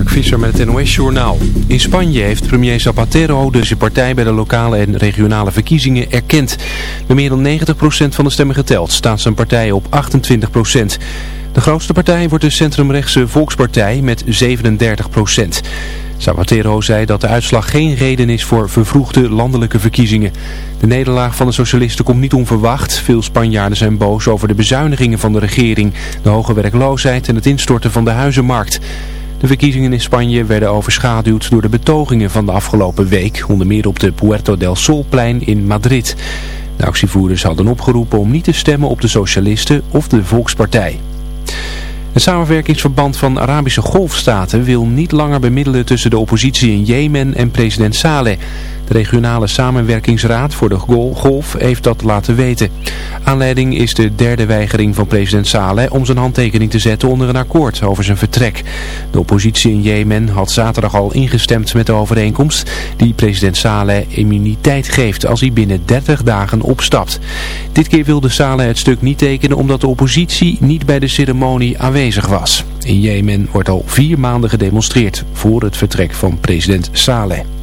Mark Visser met het NOS-journaal. In Spanje heeft premier Zapatero de partij bij de lokale en regionale verkiezingen erkend. Met meer dan 90% van de stemmen geteld staat zijn partij op 28%. De grootste partij wordt de centrumrechtse Volkspartij met 37%. Zapatero zei dat de uitslag geen reden is voor vervroegde landelijke verkiezingen. De nederlaag van de socialisten komt niet onverwacht. Veel Spanjaarden zijn boos over de bezuinigingen van de regering, de hoge werkloosheid en het instorten van de huizenmarkt. De verkiezingen in Spanje werden overschaduwd door de betogingen van de afgelopen week, onder meer op de Puerto del Solplein in Madrid. De actievoerders hadden opgeroepen om niet te stemmen op de socialisten of de Volkspartij. Het samenwerkingsverband van Arabische golfstaten wil niet langer bemiddelen tussen de oppositie in Jemen en president Saleh. De regionale samenwerkingsraad voor de golf heeft dat laten weten. Aanleiding is de derde weigering van president Saleh om zijn handtekening te zetten onder een akkoord over zijn vertrek. De oppositie in Jemen had zaterdag al ingestemd met de overeenkomst die president Saleh immuniteit geeft als hij binnen 30 dagen opstapt. Dit keer wilde Saleh het stuk niet tekenen omdat de oppositie niet bij de ceremonie aanwezig was. In Jemen wordt al vier maanden gedemonstreerd voor het vertrek van president Saleh.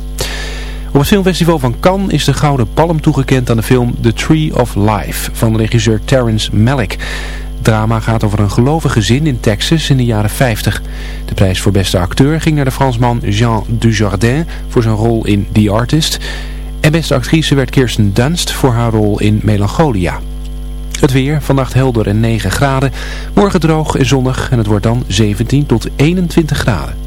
Op het filmfestival van Cannes is de Gouden Palm toegekend aan de film The Tree of Life van regisseur Terrence Malick. Het drama gaat over een gelovig gezin in Texas in de jaren 50. De prijs voor beste acteur ging naar de Fransman Jean Dujardin voor zijn rol in The Artist. En beste actrice werd Kirsten Dunst voor haar rol in Melancholia. Het weer, vannacht helder en 9 graden. Morgen droog en zonnig en het wordt dan 17 tot 21 graden.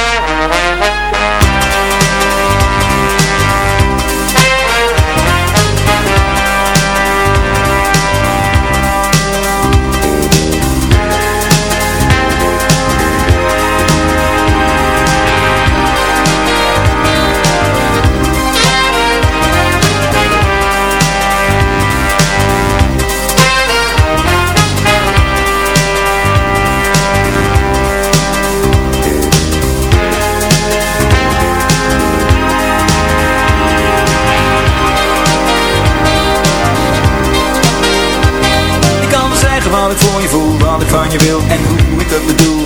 Je wil en hoe ik het bedoel.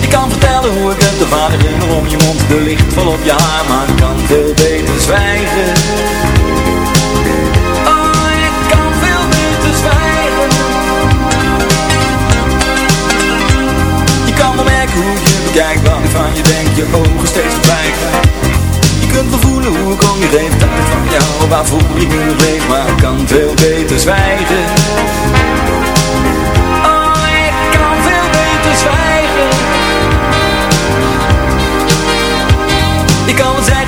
Je kan vertellen hoe ik het, de vader om je mond, de licht vol op je haar Maar ik kan veel beter zwijgen. Oh, ik kan veel beter zwijgen. Je kan wel hoe je bekijkt wat ik van je denk, je ogen steeds verdwijgen Je kunt wel voelen hoe ik om je heen tijd van jou Waar voel je nu leef, maar ik kan veel beter zwijgen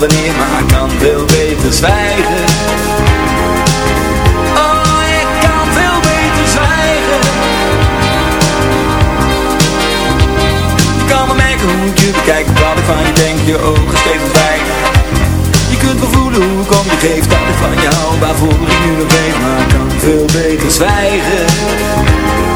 maar ik kan veel beter zwijgen. Oh, ik kan veel beter zwijgen. Kan me merken hoe je bekijk, wat ik van je denk, je ogen steeds fijn. Je kunt wel voelen hoe ik om je geef, dat ik van je hou, waarvoor ik nu nog weet, maar ik kan veel beter zwijgen.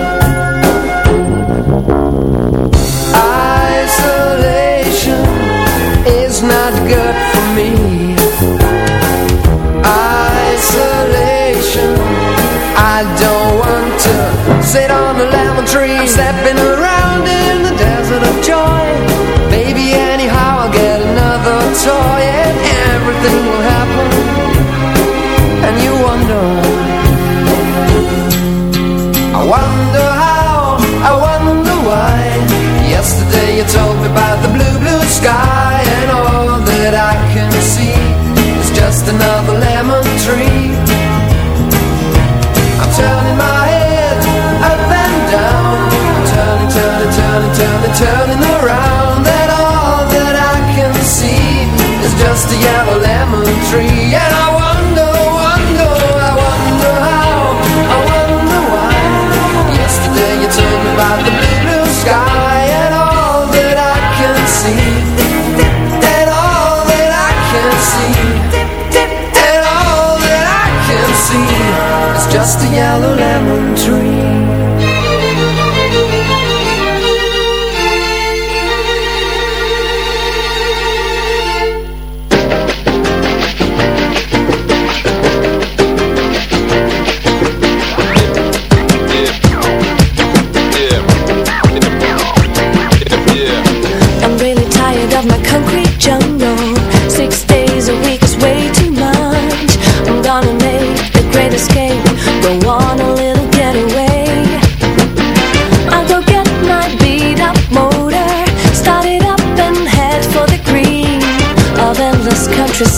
just a yellow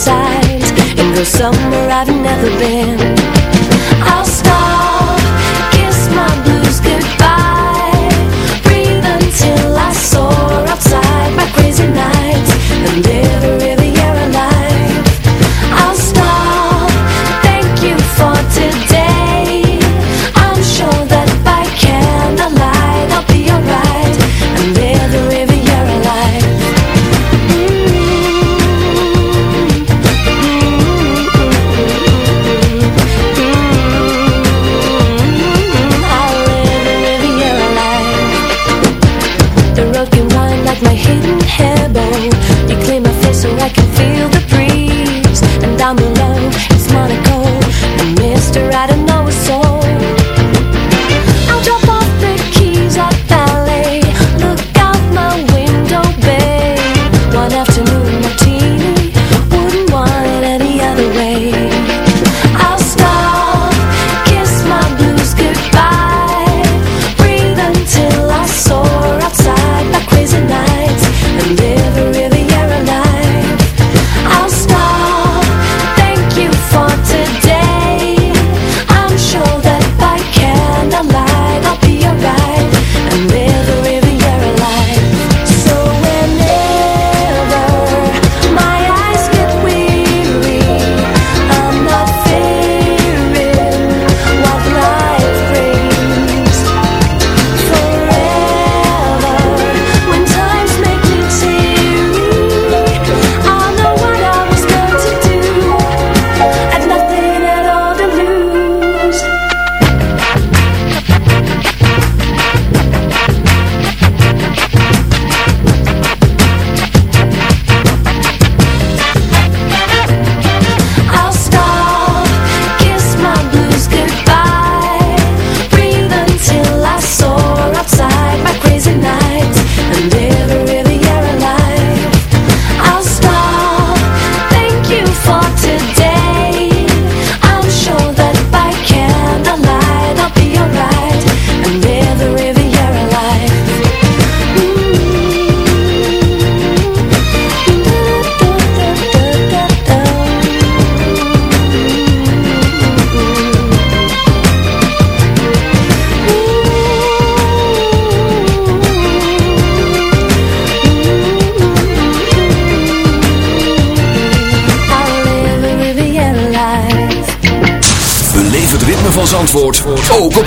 sight and go somewhere I've never been. I'll start.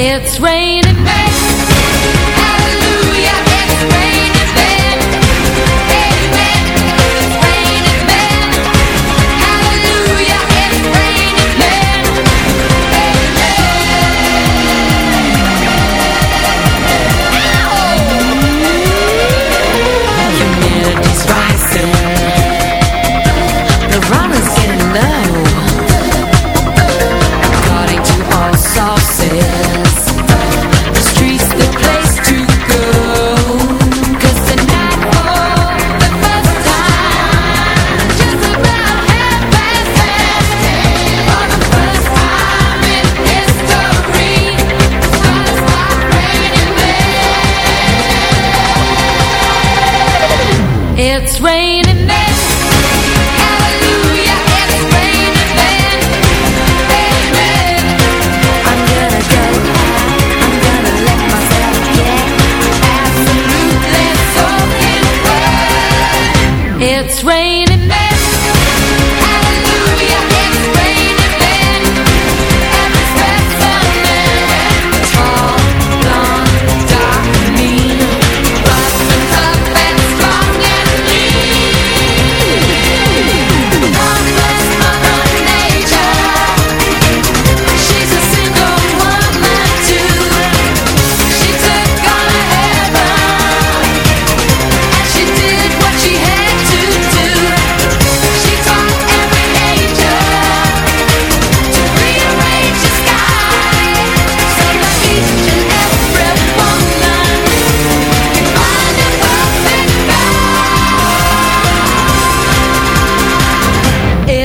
It's raining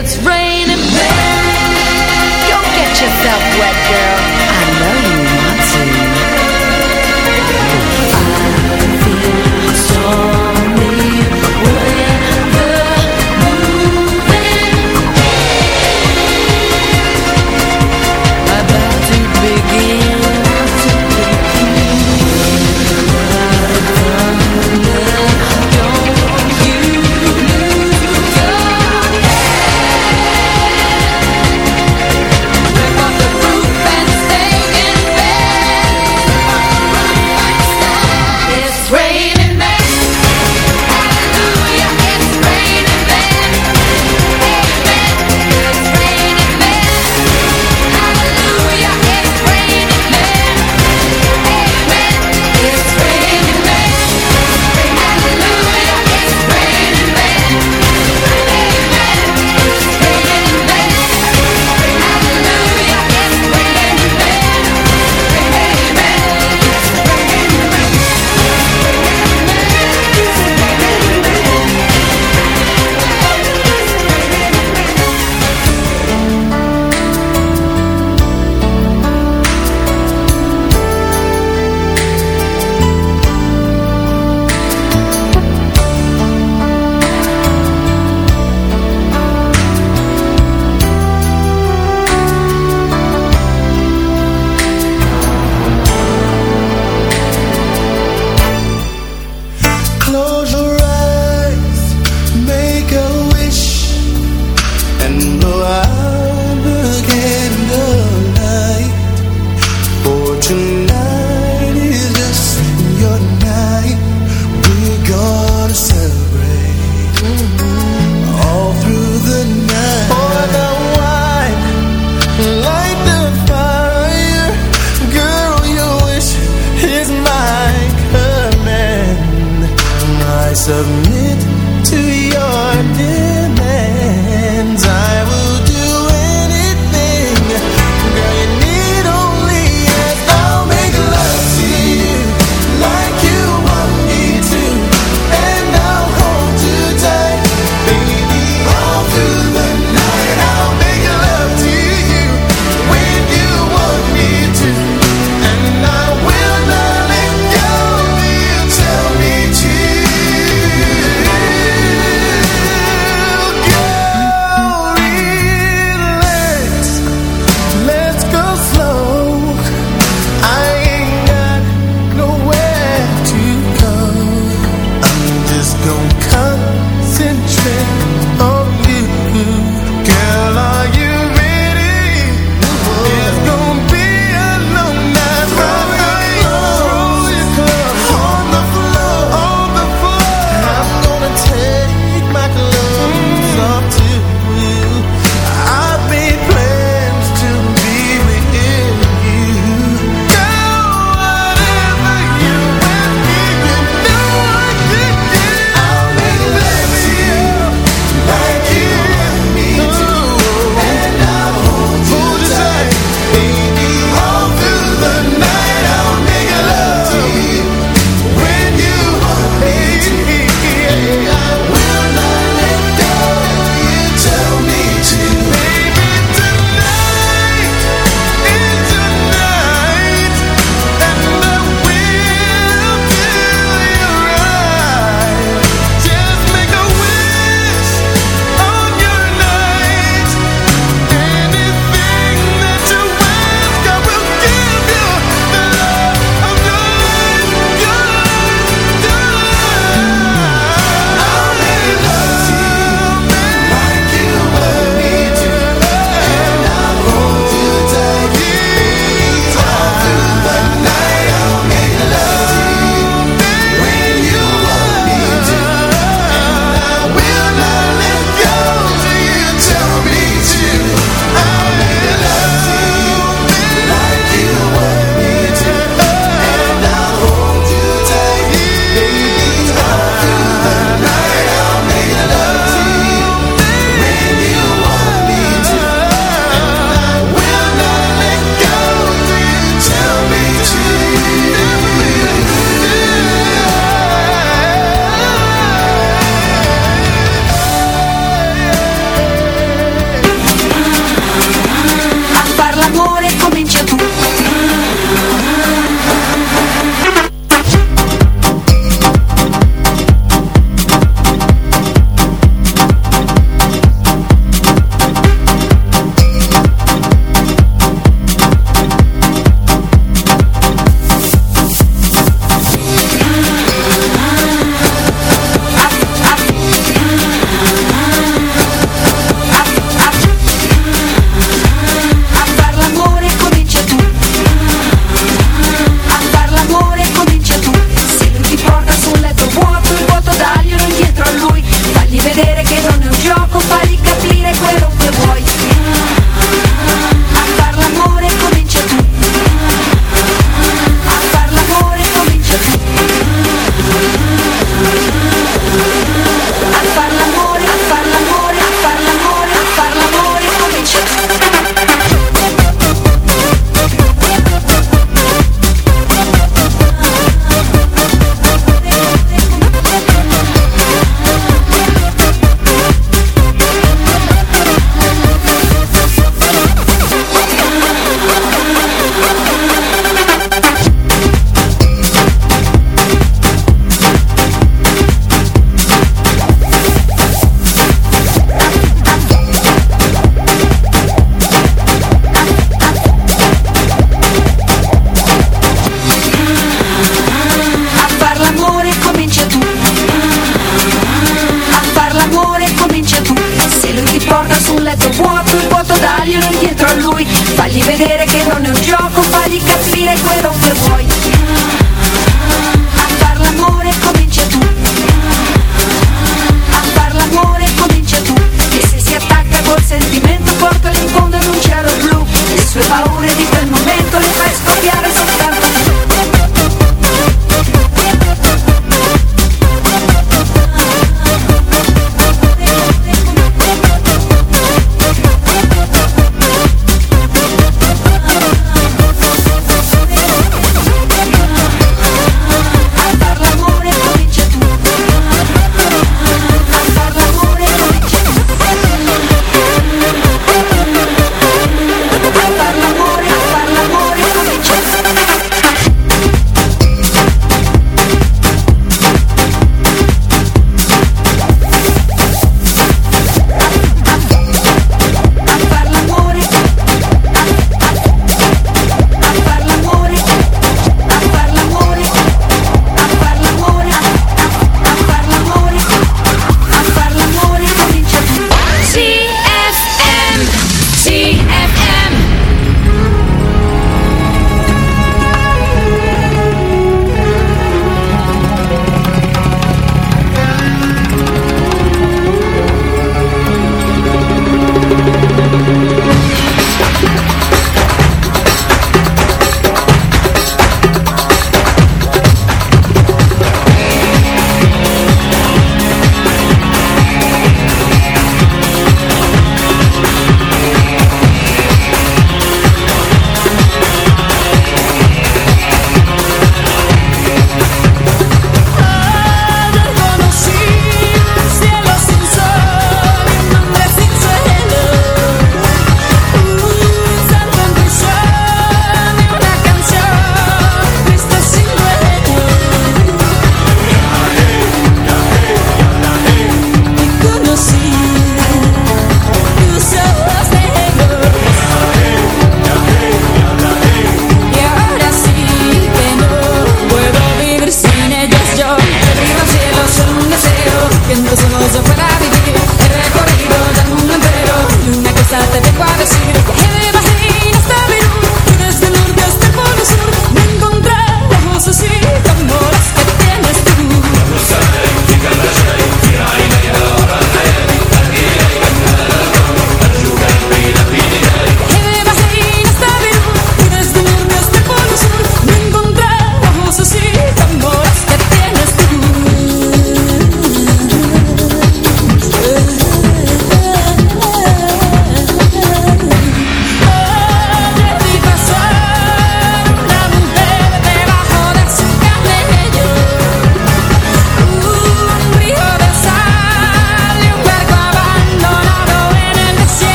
It's raining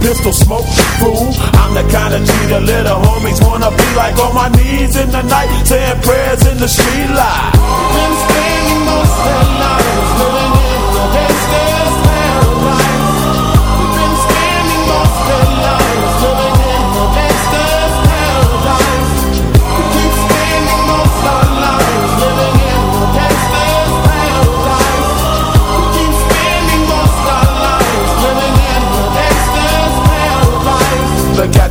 pistol smoke, fool. I'm the kind of G the little homies wanna be like on my knees in the night, saying prayers in the street light.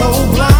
so blind.